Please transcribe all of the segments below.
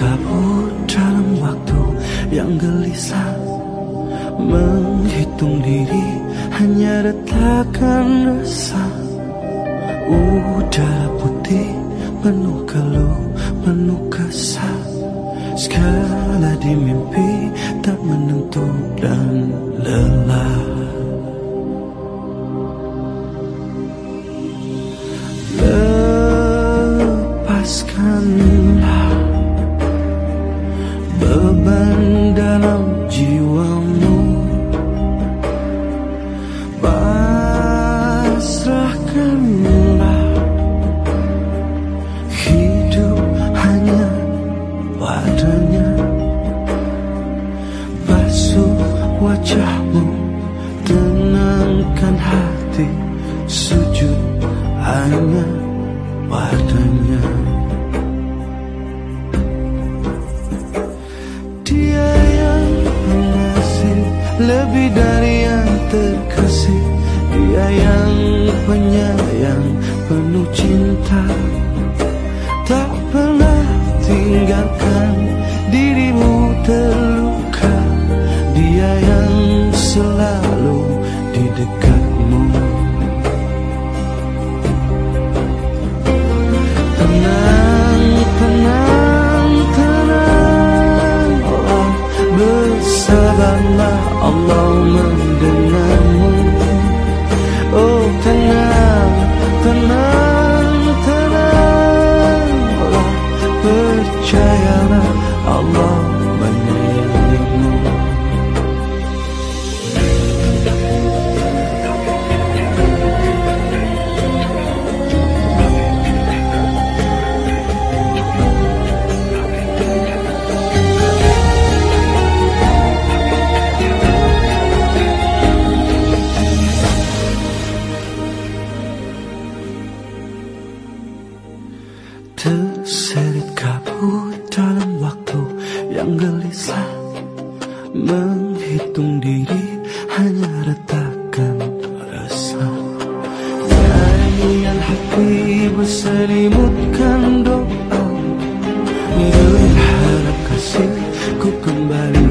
kabut dalam waktu yang gelisah. Menghitung diri hanya retakan resah Udara putih penuh keluh, penuh kesah. Skala di mimpi tak menentu dan lelah padanya Basuh wajahmu, tenangkan hati Sujud hanya padanya. Dia yang pengasih lebih dari yang terkasih. Dia yang penyayang penuh cinta tinggalkan dirimu terluka. Dia yang selalu di dekatmu. Tenang, tenang, tenanglah Bersabarlah Allah mendengarmu. Oh tenang, Terseret kabut dalam waktu yang gelisah. Menghitung diri hanya retakan resah Nyanyian hati berselimutkan doa. Berharap kasihku kembali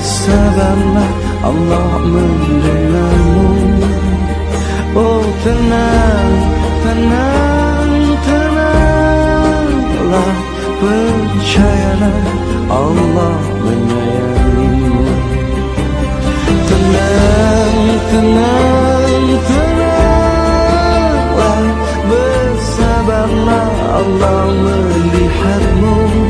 Bersabarlah Allah mendengarmu. Oh tenang, tenang, tenanglah Percayalah Allah menyayangimu Tenang, tenang, tenanglah Bersabarlah Allah melihatmu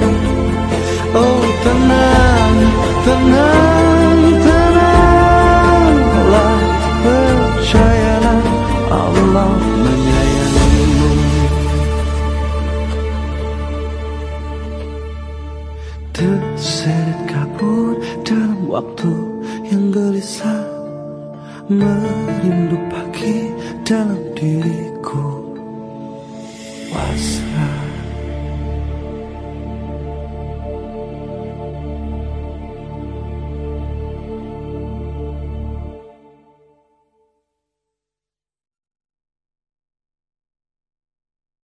waktu yang gelisah Merindu pagi dalam diriku. Wasa